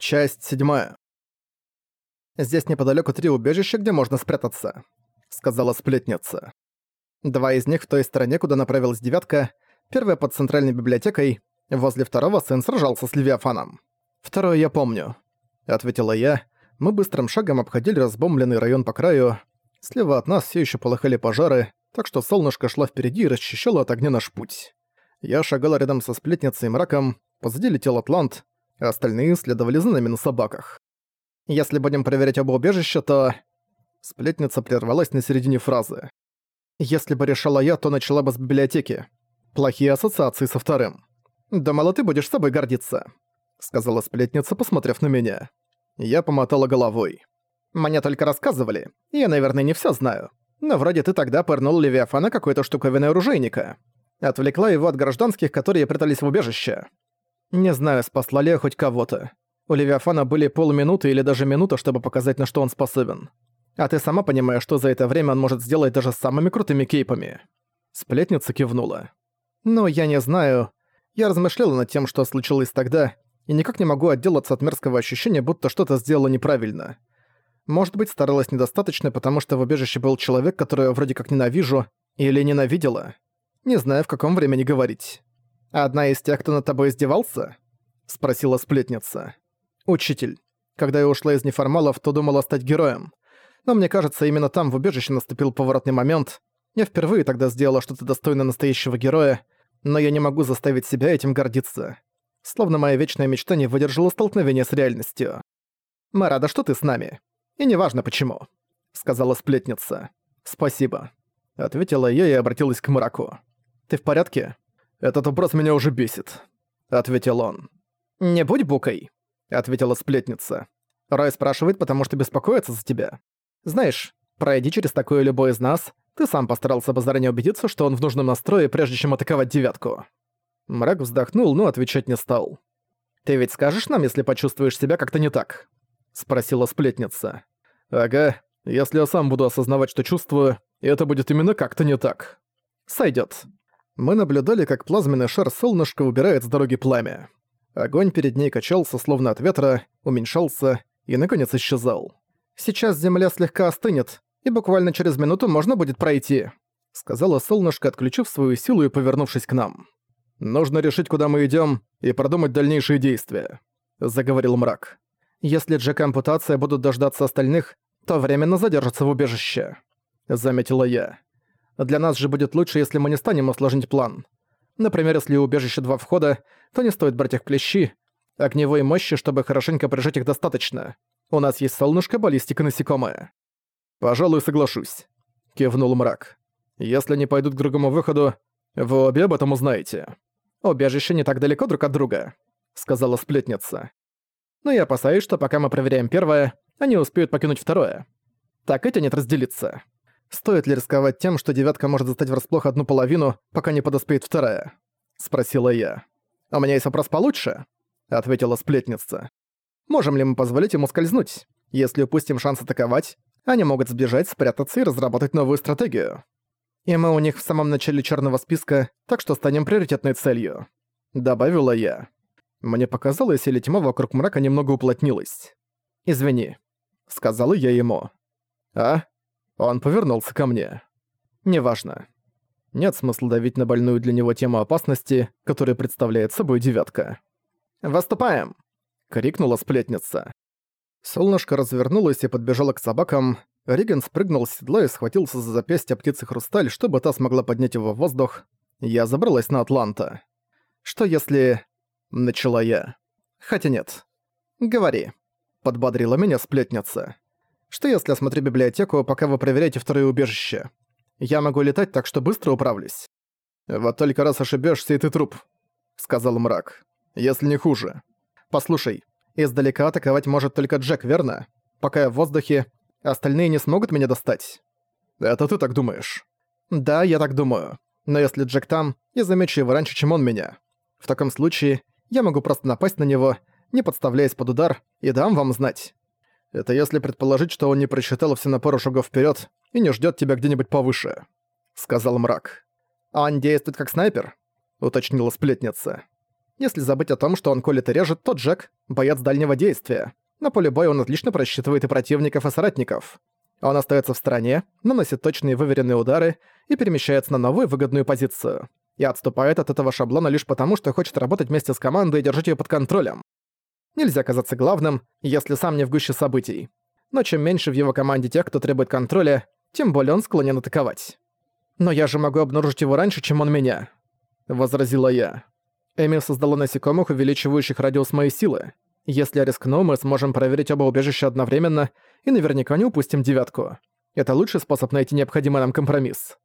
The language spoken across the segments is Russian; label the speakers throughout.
Speaker 1: Часть седьмая. «Здесь неподалёку три убежища, где можно спрятаться», — сказала сплетница. Два из них в той стороне, куда направилась девятка, первая под центральной библиотекой, возле второго сын сражался с Левиафаном. «Второе я помню», — ответила я. Мы быстрым шагом обходили разбомбленный район по краю. Слева от нас все еще полыхали пожары, так что солнышко шло впереди и расчищало от огня наш путь. Я шагала рядом со сплетницей и мраком, позади летел Атлант, остальные следовали за нами на собаках. Если будем проверять оба убежища, то... Сплетница прервалась на середине фразы. Если бы решала я, то начала бы с библиотеки. Плохие ассоциации со вторым. «Думала, ты будешь собой гордиться», — сказала сплетница, посмотрев на меня. Я помотала головой. «Мне только рассказывали. Я, наверное, не всё знаю. Но вроде ты тогда пырнул Левиафана какой-то штуковиной оружейника. Отвлекла его от гражданских, которые прятались в убежище. Не знаю, спасла ли я хоть кого-то. У Левиафана были полминуты или даже минута, чтобы показать, на что он способен. А ты сама понимаешь, что за это время он может сделать даже с самыми крутыми кейпами. Сплетница кивнула. Ну, я не знаю. Я размышляла над тем, что случилось тогда, и никак не могу отделаться от мерзкого ощущения, будто что-то сделала неправильно. Может быть, старалась недостаточно, потому что в убежище был человек, которого вроде как ненавижу, или ненавидела. Не знаю, в каком времени говорить. «Одна из тех, кто над тобой издевался?» — спросила сплетница. «Учитель. Когда я ушла из неформалов, то думала стать героем. Но мне кажется, именно там в убежище наступил поворотный момент. Я впервые тогда сделала что-то достойное настоящего героя, но я не могу заставить себя этим гордиться. Словно моя вечная мечта не выдержала столкновения с реальностью. «Мы рада, что ты с нами. И неважно почему», — сказала сплетница. «Спасибо», — ответила я и обратилась к мраку. «Ты в порядке?» «Этот вопрос меня уже бесит», — ответил он. «Не будь букой», — ответила сплетница. «Рой спрашивает, потому что беспокоится за тебя. Знаешь, пройди через такое любой из нас, ты сам постарался бы заранее убедиться, что он в нужном настрое, прежде чем атаковать девятку». Мрак вздохнул, но отвечать не стал. «Ты ведь скажешь нам, если почувствуешь себя как-то не так?» — спросила сплетница. «Ага, если я сам буду осознавать, что чувствую, это будет именно как-то не так. Сойдёт», мы наблюдали, как плазменный шар солнышка убирает с дороги пламя. Огонь перед ней качался, словно от ветра, уменьшался и, наконец, исчезал. «Сейчас земля слегка остынет, и буквально через минуту можно будет пройти», — сказала солнышко, отключив свою силу и повернувшись к нам. «Нужно решить, куда мы идём, и продумать дальнейшие действия», — заговорил мрак. «Если Джек и ампутация будут дождаться остальных, то временно задержатся в убежище», — заметила я. Для нас же будет лучше, если мы не станем усложнить план. Например, если у убежища два входа, то не стоит брать их клещи. Огневой мощи, чтобы хорошенько прижать их достаточно. У нас есть солнышко, баллистика, насекомое. «Пожалуй, соглашусь», — кивнул мрак. «Если они пойдут к другому выходу, вы обе об этом узнаете». «Убежище не так далеко друг от друга», — сказала сплетница. «Но я опасаюсь, что пока мы проверяем первое, они успеют покинуть второе. Так и тянет разделиться». Стоит ли рисковать тем, что девятка может застать врасплох одну половину, пока не подоспеет вторая? Спросила я. «У меня есть вопрос получше», — ответила сплетница. «Можем ли мы позволить ему скользнуть? Если упустим шанс атаковать, они могут сбежать, спрятаться и разработать новую стратегию. И мы у них в самом начале черного списка, так что станем приоритетной целью», — добавила я. Мне показалось, или тьма вокруг мрака немного уплотнилась. «Извини», — сказала я ему. «А?» Он повернулся ко мне. «Неважно. Нет смысла давить на больную для него тему опасности, которая представляет собой девятка. «Выступаем!» — крикнула сплетница. Солнышко развернулось и подбежало к собакам. Риген спрыгнул с седла и схватился за запястье птицы Хрусталь, чтобы та смогла поднять его в воздух. Я забралась на Атланта. «Что если...» — начала я. «Хотя нет. Говори», — подбодрила меня сплетница. Что если осмотрю библиотеку, пока вы проверяете второе убежище? Я могу летать, так что быстро управлюсь. Вот только раз ошибешься, и ты труп, сказал мрак. Если не хуже. Послушай, издалека атаковать может только Джек, верно? Пока я в воздухе, остальные не смогут меня достать. Это ты так думаешь? Да, я так думаю. Но если Джек там, я замечу его раньше, чем он меня. В таком случае я могу просто напасть на него, не подставляясь под удар, и дам вам знать. Это если предположить, что он не просчитал все на пару шагов вперед и не ждет тебя где-нибудь повыше», — сказал мрак. «А он действует как снайпер?» — уточнила сплетница. Если забыть о том, что он колет и режет, то Джек — боец дальнего действия. На поле боя он отлично просчитывает и противников, и соратников. Он остается в стороне, наносит точные выверенные удары и перемещается на новую выгодную позицию. И отступает от этого шаблона лишь потому, что хочет работать вместе с командой и держать ее под контролем. Нельзя казаться главным, если сам не в гуще событий. Но чем меньше в его команде тех, кто требует контроля, тем более он склонен атаковать. «Но я же могу обнаружить его раньше, чем он меня», — возразила я. Эми создала насекомых, увеличивающих радиус моей силы. Если я рискну, мы сможем проверить оба убежища одновременно и наверняка не упустим девятку. Это лучший способ найти необходимый нам компромисс.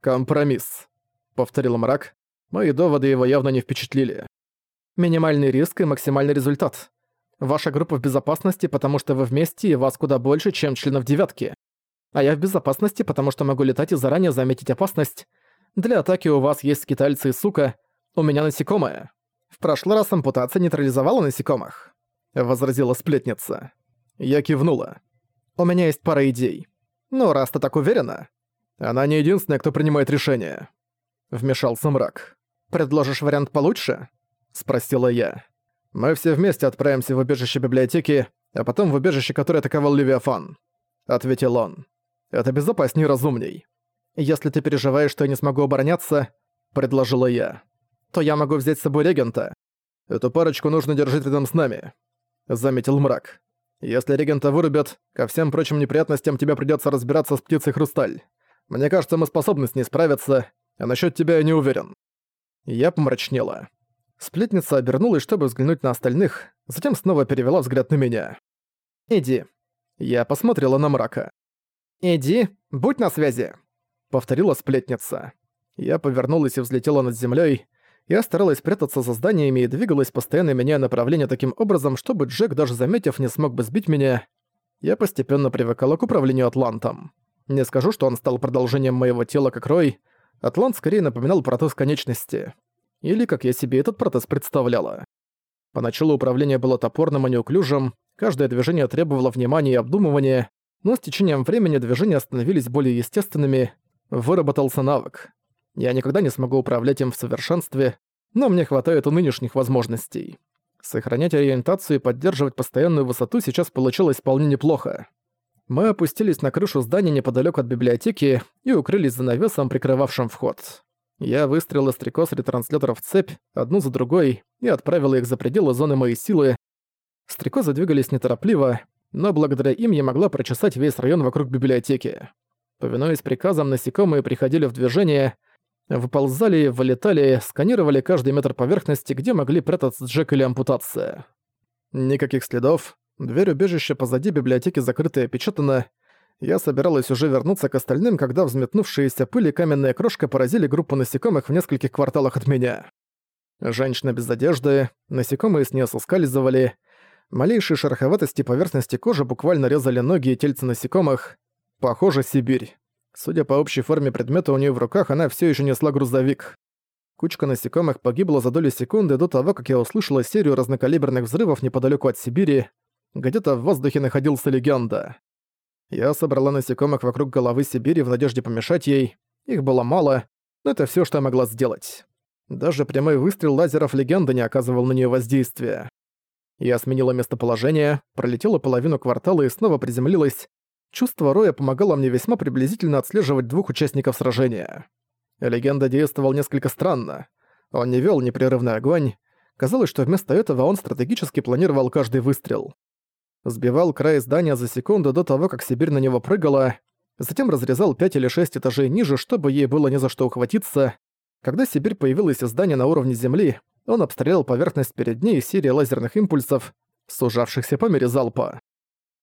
Speaker 1: «Компромисс», — повторил мрак. Мои доводы его явно не впечатлили. «Минимальный риск и максимальный результат. Ваша группа в безопасности, потому что вы вместе и вас куда больше, чем членов девятки. А я в безопасности, потому что могу летать и заранее заметить опасность. Для атаки у вас есть скитальцы и сука, у меня насекомое. В прошлый раз ампутация нейтрализовала насекомых», — возразила сплетница. Я кивнула. «У меня есть пара идей. Ну, раз ты так уверена...» «Она не единственная, кто принимает решение», — вмешался мрак. «Предложишь вариант получше?» — спросила я. «Мы все вместе отправимся в убежище библиотеки, а потом в убежище, которое атаковал Левиафан», — ответил он. «Это безопаснее и разумней». «Если ты переживаешь, что я не смогу обороняться», — предложила я то я могу взять с собой регента. Эту парочку нужно держать рядом с нами», — заметил мрак. «Если регента вырубят, ко всем прочим неприятностям тебе придётся разбираться с птицей Хрусталь. Мне кажется, мы способны с ней справиться, а насчёт тебя я не уверен». Я помрачнела. Сплетница обернулась, чтобы взглянуть на остальных, затем снова перевела взгляд на меня. «Иди». Я посмотрела на мрака. «Иди, будь на связи», — повторила сплетница. Я повернулась и взлетела над землёй, я старалась прятаться за зданиями и двигалась, постоянно меняя направление таким образом, чтобы Джек, даже заметив, не смог бы сбить меня. Я постепенно привыкала к управлению Атлантом. Не скажу, что он стал продолжением моего тела как Рой. Атлант скорее напоминал протез конечности. Или как я себе этот протез представляла. Поначалу управление было топорным и неуклюжим, каждое движение требовало внимания и обдумывания, но с течением времени движения становились более естественными, выработался навык. Я никогда не смогу управлять им в совершенстве, но мне хватает у нынешних возможностей. Сохранять ориентацию и поддерживать постоянную высоту сейчас получилось вполне неплохо. Мы опустились на крышу здания неподалеку от библиотеки и укрылись за навесом, прикрывавшим вход. Я выстрелил стрекоз ретрансляторов в цепь, одну за другой, и отправил их за пределы зоны моей силы. Стрекозы двигались неторопливо, но благодаря им я могла прочесать весь район вокруг библиотеки. Повинуясь приказам, насекомые приходили в движение — Выползали, вылетали, сканировали каждый метр поверхности, где могли прятаться Джек или ампутация. Никаких следов. Дверь убежища позади библиотеки закрыта и опечатана. Я собиралась уже вернуться к остальным, когда взметнувшиеся пыль и каменная крошка поразили группу насекомых в нескольких кварталах от меня. Женщина без одежды, насекомые с нее соскальзывали, малейшие шероховатости поверхности кожи буквально резали ноги и тельца насекомых. Похоже, Сибирь. Судя по общей форме предмета у нее в руках, она все еще несла грузовик. Кучка насекомых погибла за долю секунды до того, как я услышала серию разнокалиберных взрывов неподалеку от Сибири. Где-то в воздухе находился легенда. Я собрала насекомых вокруг головы Сибири в надежде помешать ей. Их было мало, но это все, что я могла сделать. Даже прямой выстрел лазеров легенды не оказывал на нее воздействия. Я сменила местоположение, пролетела половину квартала и снова приземлилась, Чувство Роя помогало мне весьма приблизительно отслеживать двух участников сражения. Легенда действовал несколько странно. Он не вел непрерывный огонь. Казалось, что вместо этого он стратегически планировал каждый выстрел. Сбивал край здания за секунду до того, как Сибирь на него прыгала, затем разрезал пять или шесть этажей ниже, чтобы ей было не за что ухватиться. Когда Сибирь появилась из здания на уровне земли, он обстрелял поверхность перед ней серией лазерных импульсов, сужавшихся по мере залпа.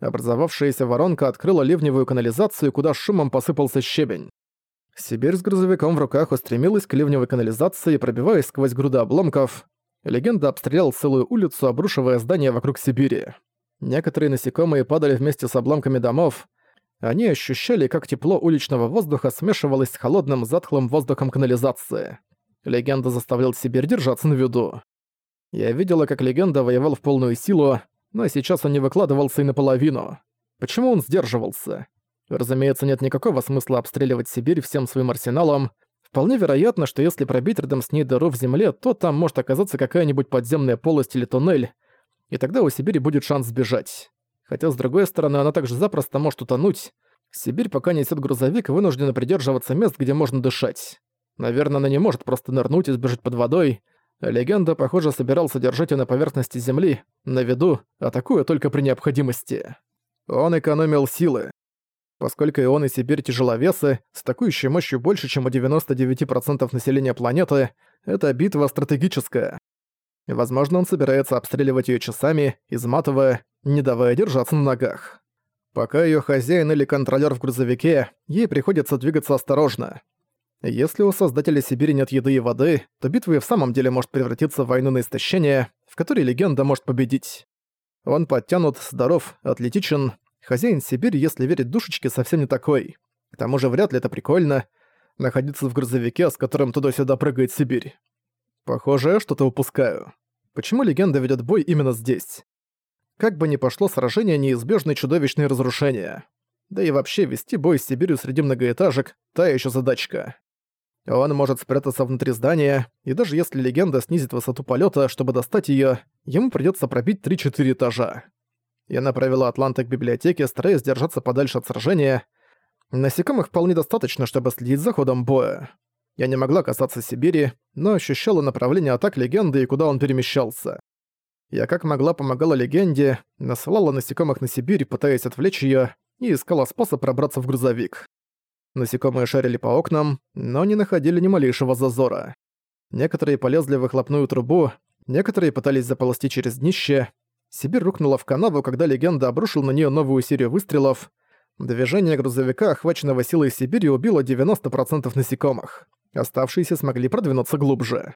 Speaker 1: Образовавшаяся воронка открыла ливневую канализацию, куда шумом посыпался щебень. Сибирь с грузовиком в руках устремилась к ливневой канализации, пробиваясь сквозь груды обломков. Легенда обстрелял целую улицу, обрушивая здания вокруг Сибири. Некоторые насекомые падали вместе с обломками домов. Они ощущали, как тепло уличного воздуха смешивалось с холодным затхлым воздухом канализации. Легенда заставлял Сибирь держаться на виду. Я видела, как легенда воевал в полную силу, но сейчас он не выкладывался и наполовину. Почему он сдерживался? Разумеется, нет никакого смысла обстреливать Сибирь всем своим арсеналом. Вполне вероятно, что если пробить рядом с ней дыру в земле, то там может оказаться какая-нибудь подземная полость или туннель, и тогда у Сибири будет шанс сбежать. Хотя, с другой стороны, она также запросто может утонуть. Сибирь пока несет грузовик и вынуждена придерживаться мест, где можно дышать. Наверное, она не может просто нырнуть и сбежать под водой. Легенда, похоже, собирался держать ее на поверхности земли, на виду, атакуя только при необходимости. Он экономил силы. Поскольку и он и Сибирь тяжеловесы, с атакующей мощью больше, чем у 99% населения планеты, эта битва стратегическая. Возможно, он собирается обстреливать ее часами, изматывая, не давая держаться на ногах. Пока ее хозяин или контролер в грузовике, ей приходится двигаться осторожно. Если у создателя Сибири нет еды и воды, то битва и в самом деле может превратиться в войну на истощение, в которой легенда может победить. Он подтянут, здоров, атлетичен. Хозяин Сибири, если верить душечке, совсем не такой. К тому же вряд ли это прикольно — находиться в грузовике, с которым туда-сюда прыгает Сибирь. Похоже, я что-то упускаю. Почему легенда ведет бой именно здесь? Как бы ни пошло сражение, неизбежны чудовищные разрушения. Да и вообще вести бой с Сибирью среди многоэтажек – та еще задачка. Он может спрятаться внутри здания, и даже если легенда снизит высоту полета, чтобы достать ее, ему придется пробить 3-4 этажа. Я направила Атланта к библиотеке, стараясь держаться подальше от сражения. Насекомых вполне достаточно, чтобы следить за ходом боя. Я не могла касаться Сибири, но ощущала направление атак легенды и куда он перемещался. Я как могла помогала легенде, насылала насекомых на Сибирь, пытаясь отвлечь её, и искала способ пробраться в грузовик. Насекомые шарили по окнам, но не находили ни малейшего зазора. Некоторые полезли в выхлопную трубу, некоторые пытались заползти через днище. Сибирь рухнула в канаву, когда легенда обрушил на неё новую серию выстрелов. Движение грузовика, охваченного силой Сибири, убило 90% насекомых. Оставшиеся смогли продвинуться глубже.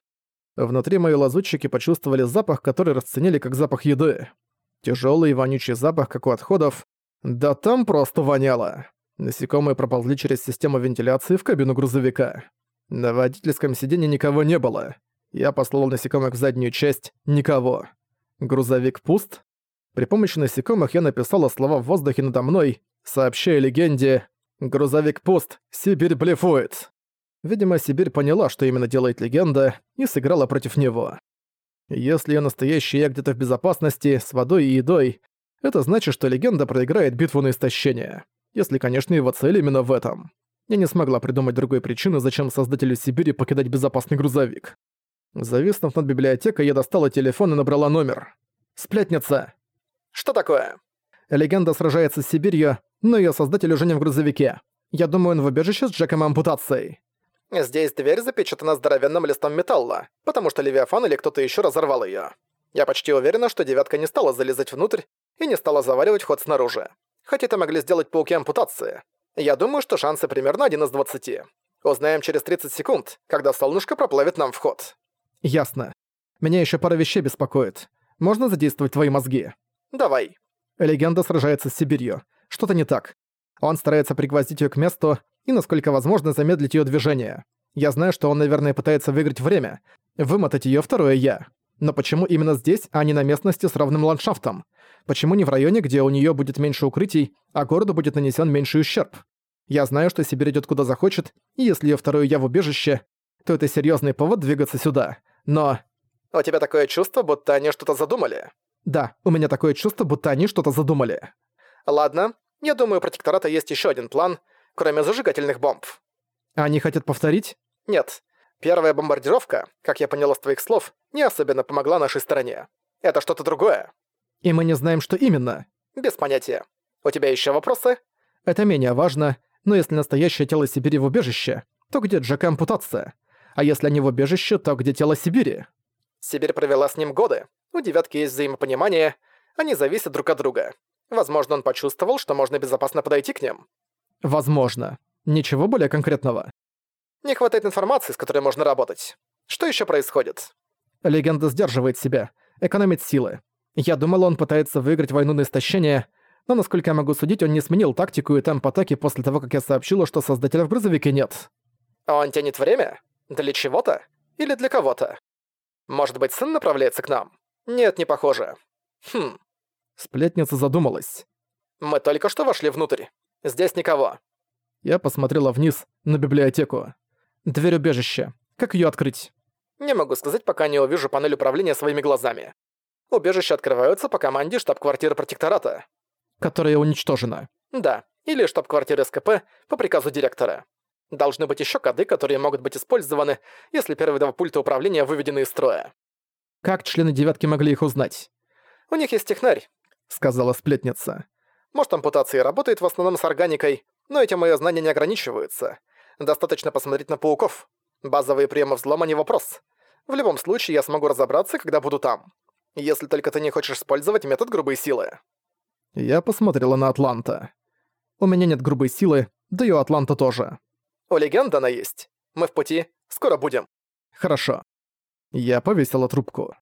Speaker 1: Внутри мои лазутчики почувствовали запах, который расценили как запах еды. Тяжелый вонючий запах, как у отходов. Да там просто воняло. Насекомые проползли через систему вентиляции в кабину грузовика. На водительском сиденье никого не было. Я послал насекомых в заднюю часть — никого. Грузовик пуст. При помощи насекомых я написала слова в воздухе надо мной, сообщая легенде «Грузовик пуст, Сибирь блефует». Видимо, Сибирь поняла, что именно делает легенда, и сыграла против него. Если я настоящий я где-то в безопасности, с водой и едой, это значит, что легенда проиграет битву на истощение. Если, конечно, его цель именно в этом. Я не смогла придумать другой причины, зачем создателю Сибири покидать безопасный грузовик. Зависнув над библиотекой, я достала телефон и набрала номер. «Сплетница!» «Что такое?» Легенда сражается с Сибирью, но ее создатель уже не в грузовике. Я думаю, он в убежище с Джеком ампутацией. Здесь дверь запечатана здоровенным листом металла, потому что Левиафан или кто-то еще разорвал ее. Я почти уверена, что девятка не стала залезать внутрь и не стала заваривать ход снаружи. Хотя это могли сделать пауки ампутации. Я думаю, что шансы примерно один из двадцати. Узнаем через 30 секунд, когда солнышко проплавит нам вход. Ясно. Меня еще пара вещей беспокоит. Можно задействовать твои мозги? Давай. Легенда сражается с Сибирью. Что-то не так. Он старается пригвоздить ее к месту, и, насколько возможно, замедлить ее движение. Я знаю, что он, наверное, пытается выиграть время, вымотать ее второе «я». Но почему именно здесь, а не на местности с равным ландшафтом? Почему не в районе, где у нее будет меньше укрытий, а городу будет нанесен меньший ущерб? Я знаю, что Сибирь идет куда захочет, и если ее второе «я» в убежище, то это серьезный повод двигаться сюда. Но... У тебя такое чувство, будто они что-то задумали? Да, у меня такое чувство, будто они что-то задумали. Ладно, я думаю, у протектората есть еще один план — кроме зажигательных бомб. Они хотят повторить? Нет. Первая бомбардировка, как я поняла с твоих слов, не особенно помогла нашей стороне. Это что-то другое. И мы не знаем, что именно. Без понятия. У тебя еще вопросы? Это менее важно, но если настоящее тело Сибири в убежище, то где Джека ампутация? А если они в убежище, то где тело Сибири? Сибирь провела с ним годы. У девятки есть взаимопонимание. Они зависят друг от друга. Возможно, он почувствовал, что можно безопасно подойти к ним. Возможно. Ничего более конкретного. Не хватает информации, с которой можно работать. Что еще происходит? Легенда сдерживает себя, экономит силы. Я думал, он пытается выиграть войну на истощение, но, насколько я могу судить, он не сменил тактику и темп атаки после того, как я сообщила, что создателя в грузовике нет. Он тянет время? Для чего-то? Или для кого-то? Может быть, сын направляется к нам? Нет, не похоже. Хм. Сплетница задумалась. Мы только что вошли внутрь. Здесь никого». Я посмотрела вниз, на библиотеку. Дверь убежища. Как её открыть?
Speaker 2: Не могу сказать, пока не увижу панель управления своими глазами. Убежища открываются по команде штаб-квартиры протектората.
Speaker 1: Которая уничтожена.
Speaker 2: Да, или штаб-квартиры СКП по приказу директора. Должны быть ещё коды, которые могут быть использованы, если первые два пульта управления выведены из строя.
Speaker 1: Как члены девятки могли их узнать?
Speaker 2: У них есть технарь,
Speaker 1: сказала сплетница.
Speaker 2: Может, ампутация работает в основном с органикой, но этим мои знания не ограничиваются. Достаточно посмотреть на пауков. Базовые приемы взлома не вопрос. В любом случае, я смогу разобраться, когда буду там. Если только ты не хочешь использовать метод грубой силы.
Speaker 1: Я посмотрела на Атланта. У меня нет грубой силы, да и у Атланта тоже.
Speaker 2: У легенды она есть. Мы в пути. Скоро будем.
Speaker 1: Хорошо. Я повесила трубку.